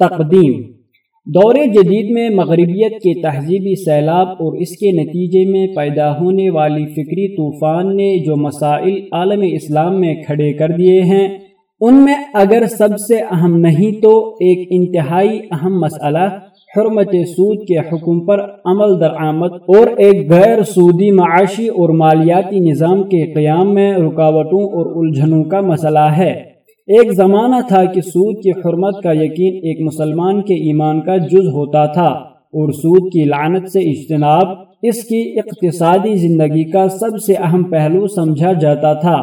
تقدیم۔ دور جدید میں مغربیت کے تہذیبی سیلاب اور اس کے نتیجے میں پیدا ہونے والی فکری طوفان نے جو مسائل عالم اسلام میں کھڑے کر دیے ہیں، ان میں اگر سب سے اہم نہیں تو ایک انتہائی اہم مسئلہ حرمت سود کے حکم پر عمل درآمد اور ایک غیر سودی معاشی اور مالیاتی نظام کے قیام میں رکاوٹوں اور الجھنوں کا مسئلہ ہے۔ ایک زمانہ تھا کہ سود کی حرمت کا یقین ایک مسلمان کے ایمان کا جز ہوتا تھا اور سود کی لعنت سے اجتناب اس کی اقتصادی زندگی کا سب سے اہم پہلو سمجھا جاتا تھا۔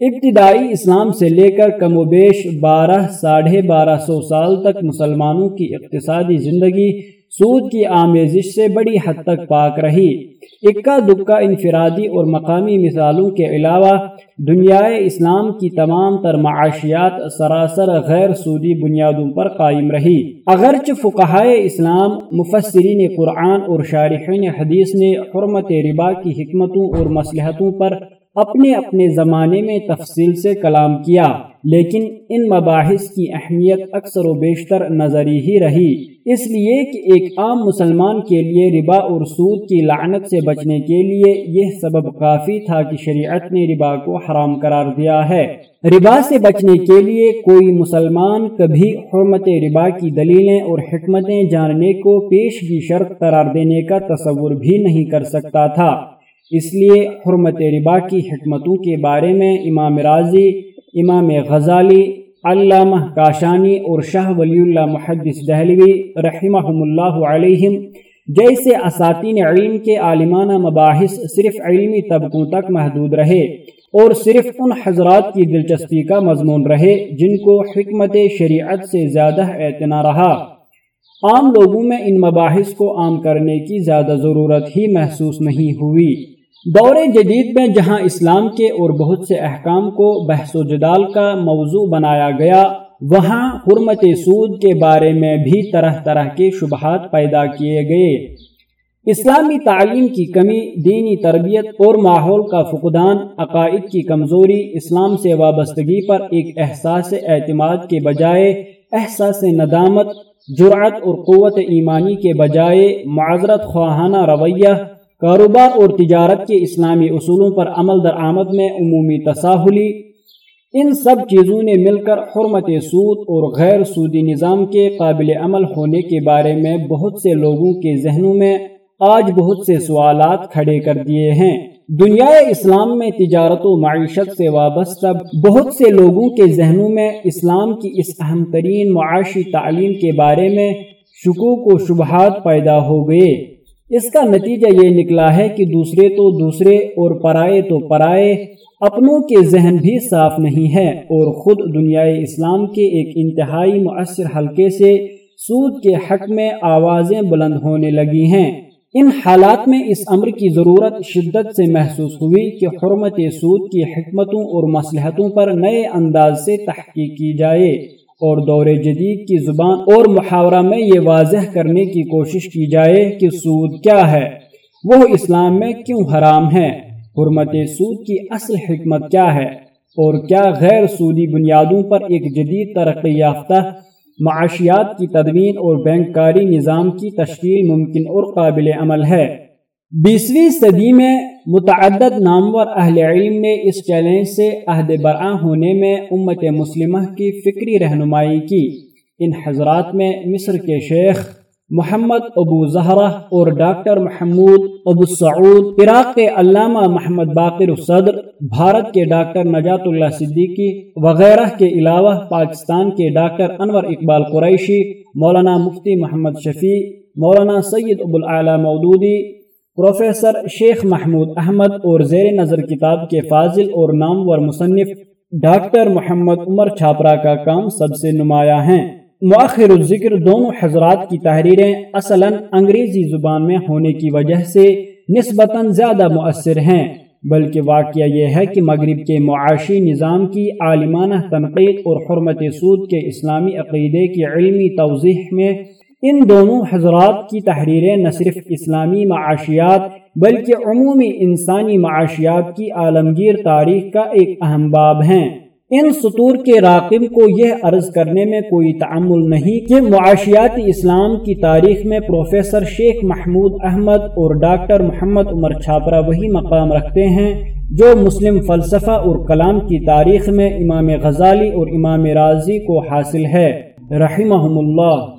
ابتدائی اسلام سے لے کر کم و بیش بارہ، ساڑھے بارہ سو سال تک مسلمانوں کی اقتصادی زندگی سود کی آمیزش سے بڑی حد تک پاک رہی۔ اکا دکا انفرادی اور مقامی مثالوں کے علاوہ دنیا اسلام کی تمام تر معاشیات سراسر غیر سودی بنیادوں پر قائم رہی۔ اگرچہ فقہائے اسلام، مفسرین قرآن اور شارحین حدیث نے حرمت ربا کی حکمتوں اور مصلحتوں پر اپنے اپنے زمانے میں تفصیل سے کلام کیا، لیکن ان مباحث کی اہمیت اکثر و بیشتر نظری ہی رہی۔ اس لیے کہ ایک عام مسلمان کے لیے ربا اور سود کی لعنت سے بچنے کے لیے یہ سبب کافی تھا کہ شریعت نے ربا کو حرام قرار دیا ہے۔ ربا سے بچنے کے لیے کوئی مسلمان کبھی حرمت ربا کی دلیلیں اور حکمتیں جاننے کو پیش کی شرط قرار دینے کا تصور بھی نہیں کر سکتا تھا۔ اس لیے حرمت ربا کی حکمتوں کے بارے میں امام راضی، امام غزالی، علامہ کاشانی اور شاہ ولی اللہ محدث دہلوی رحمہ اللہ علیہم جیسے اساتین علم کے عالمانہ مباحث صرف علمی طبقوں تک محدود رہے اور صرف ان حضرات کی دلچسپی کا مضمون رہے جن کو حکمت شریعت سے زیادہ اعتنا رہا۔ عام لوگوں میں ان مباحث کو عام کرنے کی زیادہ ضرورت ہی محسوس نہیں ہوئی۔ دور جدید میں جہاں اسلام کے اور بہت سے احکام کو بحث و جدال کا موضوع بنایا گیا، وہاں حرمت سود کے بارے میں بھی طرح طرح کے شبہات پیدا کیے گئے۔ اسلامی تعلیم کی کمی، دینی تربیت اور ماحول کا فقدان، عقائد کی کمزوری، اسلام سے وابستگی پر ایک احساس اعتماد کے بجائے احساس ندامت جرعت اور قوت ایمانی کے بجائے معذرت خواہانہ رویہ کاروبار اور تجارت کے اسلامی اصولوں پر عمل درآمد میں عمومی تساہلی، ان سب چیزوں نے مل کر حرمت سود اور غیر سودی نظام کے قابل عمل ہونے کے بارے میں بہت سے لوگوں کے ذہنوں میں آج بہت سے سوالات کھڑے کر دیے ہیں۔ دنیا اسلام میں تجارت و معیشت سے وابستہ بہت سے لوگوں کے ذہنوں میں اسلام کی اس اہم ترین معاشی تعلیم کے بارے میں شکوک و شبہات پیدا ہو گئے۔ اس کا نتیجہ یہ نکلا ہے کہ دوسرے تو دوسرے اور پرائے تو پرائے اپنوں کے ذہن بھی صاف نہیں ہے اور خود دنیا اسلام کے ایک انتہائی مؤثر حلقے سے سود کے حق میں آوازیں بلند ہونے لگی ہیں۔ ان حالات میں اس امر کی ضرورت شدت سے محسوس ہوئی کہ حرمت سود کی حکمتوں اور مصلحتوں پر نئے انداز سے تحقیق کی جائے۔ اور دور جدید کی زبان اور محاورہ میں یہ واضح کرنے کی کوشش کی جائے کہ سود کیا ہے۔ وہ اسلام میں کیوں حرام ہے؟ حرمت سود کی اصل حکمت کیا ہے؟ اور کیا غیر سودی بنیادوں پر ایک جدید ترقی یافتہ، معاشیات کی تدوین اور بینکاری نظام کی تشکیل ممکن اور قابل عمل ہے؟ بیسویں صدی میں متعدد نامور اہل علم نے اس چیلنج سے عہد برآں ہونے میں امت مسلمہ کی فکری رہنمائی کی۔ ان حضرات میں مصر کے شیخ محمد ابو زہرہ اور doctor Mahmoud Abu Saud, Iraq کے علامہ محمد باقر صدر، بھارت کے ڈاکٹر نجات اللہ صدیقی وغیرہ کے علاوہ پاکستان کے ڈاکٹر انور اقبال قریشی، مولانا مفتی محمد شفیع، مولانا سید ابو العلیٰ مودودی پروفیسر شیخ محمود احمد اور زیر نظر کتاب کے فاضل اور نامور مصنف ڈاکٹر محمد عمر چھاپرا کا کام سب سے نمایاں ہیں۔ مؤخر الذکر دونوں حضرات کی تحریریں اصلا انگریزی زبان میں ہونے کی وجہ سے نسبتاً زیادہ مؤثر ہیں، بلکہ واقعہ یہ ہے کہ مغرب کے معاشی نظام کی عالمانہ تنقید اور حرمت سود کے اسلامی عقیدے کی علمی توضیح میں ان دونوں حضرات کی تحریریں نہ صرف اسلامی معاشیات بلکہ عمومی انسانی معاشیات کی عالمگیر تاریخ کا ایک اہم باب ہیں۔ ان سطور کے راقب کو یہ عرض کرنے میں کوئی تعمل نہیں کہ معاشیات اسلام کی تاریخ میں پروفیسر شیخ محمود احمد اور ڈاکٹر محمد عمر چھاپرا وہی مقام رکھتے ہیں جو مسلم فلسفہ اور کلام کی تاریخ میں امام غزالی اور امام راضی کو حاصل ہے۔ رحمہم اللہ۔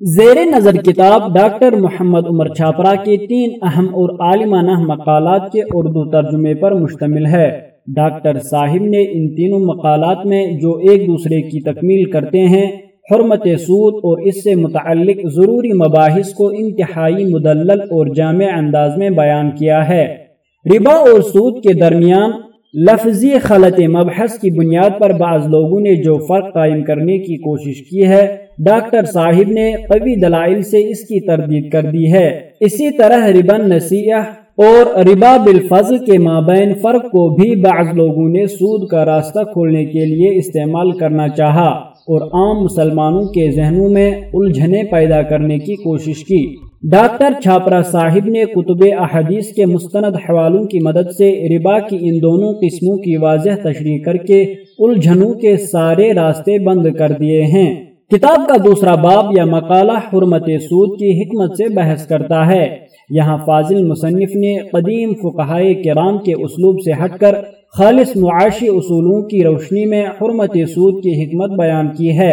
زیر نظر کتاب ڈاکٹر محمد عمر چھاپرا کے تین اہم اور عالمانہ مقالات کے اردو ترجمے پر مشتمل ہے۔ ڈاکٹر صاحب نے ان تینوں مقالات میں جو ایک دوسرے کی تکمیل کرتے ہیں، حرمت سود اور اس سے متعلق ضروری مباحث کو انتہائی مدلل اور جامع انداز میں بیان کیا ہے۔ ربا اور سود کے درمیان لفظی خلط مبحث کی بنیاد پر بعض لوگوں نے جو فرق قائم کرنے کی کوشش کی ہے ڈاکٹر صاحب نے قوی دلائل سے اس کی تردید کر دی ہے۔ اسی طرح ربن نسیح اور ربا بالفضل کے مابین فرق کو بھی بعض لوگوں نے سود کا راستہ کھولنے کے لیے استعمال کرنا چاہا اور عام مسلمانوں کے ذہنوں میں الجھنے پیدا کرنے کی کوشش کی۔ ڈاکٹر چھاپرا صاحب نے کتب احادیث کے مستند حوالوں کی مدد سے ربا کی ان دونوں قسموں کی واضح تشریح کر کے الجھنوں کے سارے راستے بند کر دیے ہیں۔ کتاب کا دوسرا باب یا مقالہ حرمت سود کی حکمت سے بحث کرتا ہے۔ یہاں فاضل مصنف نے قدیم فقہائے کرام کے اسلوب سے ہٹ کر خالص معاشی اصولوں کی روشنی میں حرمت سود کی حکمت بیان کی ہے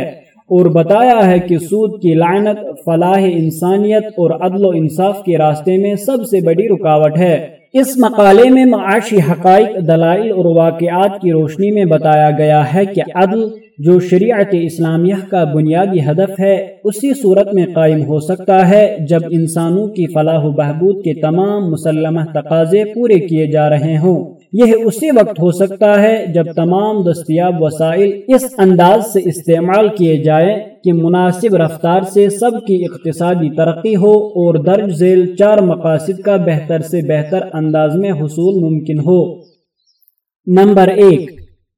اور بتایا ہے کہ سود کی لعنت، فلاح انسانیت اور عدل و انصاف کے راستے میں سب سے بڑی رکاوٹ ہے۔ اس مقالے میں معاشی حقائق، دلائل اور واقعات کی روشنی میں بتایا گیا ہے کہ عدل جو شریعت اسلامیہ کا بنیادی ہدف ہے، اسی صورت میں قائم ہو سکتا ہے جب انسانوں کی فلاح و بہبود کے تمام مسلمہ تقاضے پورے کیے جا رہے ہوں۔ یہ اسی وقت ہو سکتا ہے جب تمام دستیاب وسائل اس انداز سے استعمال کیے جائیں کہ مناسب رفتار سے سب کی اقتصادی ترقی ہو اور درج ذیل چار مقاصد کا بہتر سے بہتر انداز میں حصول ممکن ہو۔ نمبر ایک،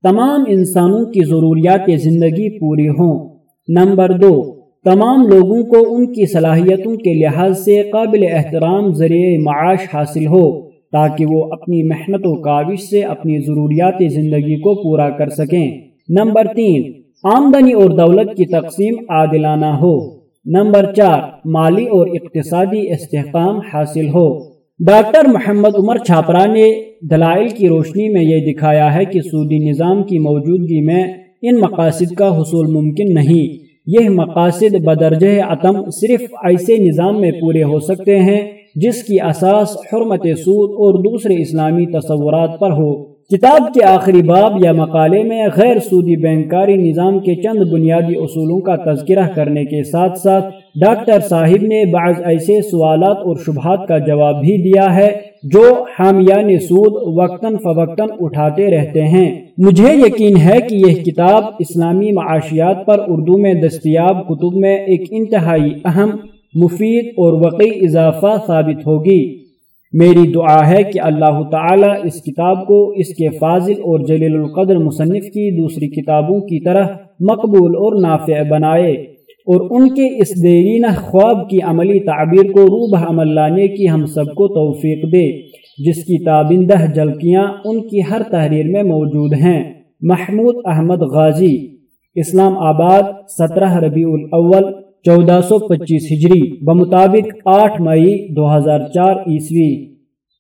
تمام انسانوں کی ضروریات زندگی پوری ہوں۔ نمبر دو، تمام لوگوں کو ان کی صلاحیتوں کے لحاظ سے قابل احترام ذریعے معاش حاصل ہو تاکہ وہ اپنی محنت و کاوش سے اپنی ضروریات زندگی کو پورا کر سکیں۔ نمبر تین آمدنی اور دولت کی تقسیم عادلانہ ہو۔ نمبر چار، مالی اور اقتصادی استحکام حاصل ہو۔ ڈاکٹر محمد عمر چھاپرا نے دلائل کی روشنی میں یہ دکھایا ہے کہ سودی نظام کی موجودگی میں ان مقاصد کا حصول ممکن نہیں۔ یہ مقاصد بدرجہ عتم صرف ایسے نظام میں پورے ہو سکتے ہیں جس کی اساس حرمت سود اور دوسرے اسلامی تصورات پر ہو۔ کتاب کے آخری باب یا مقالے میں غیر سودی بینکاری نظام کے چند بنیادی اصولوں کا تذکرہ کرنے کے ساتھ ساتھ ڈاکٹر صاحب نے بعض ایسے سوالات اور شبہات کا جواب بھی دیا ہے جو حامیان سود وقتاً فوقتاً اٹھاتے رہتے ہیں۔ مجھے یقین ہے کہ یہ کتاب اسلامی معاشیات پر اردو میں دستیاب کتب میں ایک انتہائی اہم، مفید اور وقی اضافہ ثابت ہوگی۔ میری دعا ہے کہ اللہ تعالی اس کتاب کو اس کے فاضل اور جلیل القدر مصنف کی دوسری کتابوں کی طرح مقبول اور نافع بنائے اور ان کے اس دیرینہ خواب کی عملی تعبیر کو روبہ عمل لانے کی ہم سب کو توفیق دے، جس کی تابندہ جلکیاں ان کی ہر تحریر میں موجود ہیں۔ محمود احمد غازی، اسلام آباد، سترہ ربیع الاول چودہ سو پچیس ہجری بمطابق آٹھ مئی دو ہزار چار عیسوی